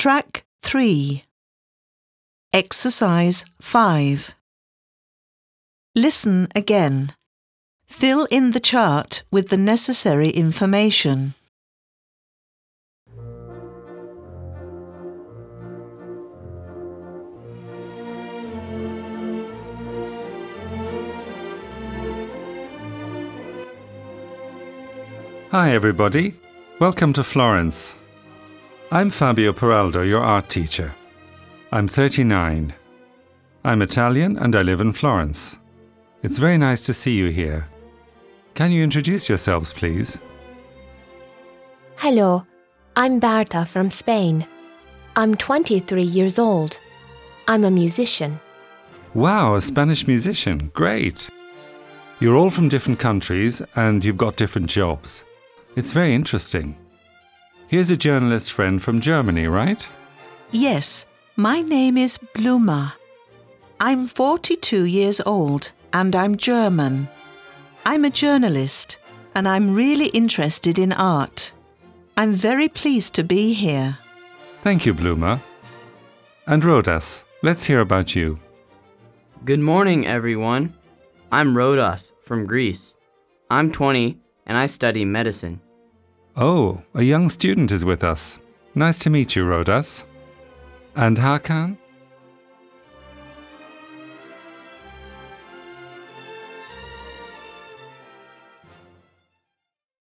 Track 3. Exercise 5. Listen again. Fill in the chart with the necessary information. Hi, everybody. Welcome to Florence. I'm Fabio Peraldo, your art teacher. I'm 39. I'm Italian and I live in Florence. It's very nice to see you here. Can you introduce yourselves, please? Hello, I'm Berta from Spain. I'm 23 years old. I'm a musician. Wow, a Spanish musician. Great. You're all from different countries and you've got different jobs. It's very interesting. Here's a journalist friend from Germany, right? Yes, my name is Bluma. I'm 42 years old and I'm German. I'm a journalist and I'm really interested in art. I'm very pleased to be here. Thank you, Bluma. And Rodas, let's hear about you. Good morning, everyone. I'm Rodas from Greece. I'm 20 and I study medicine. Oh, a young student is with us. Nice to meet you, Rodas. And Hakan?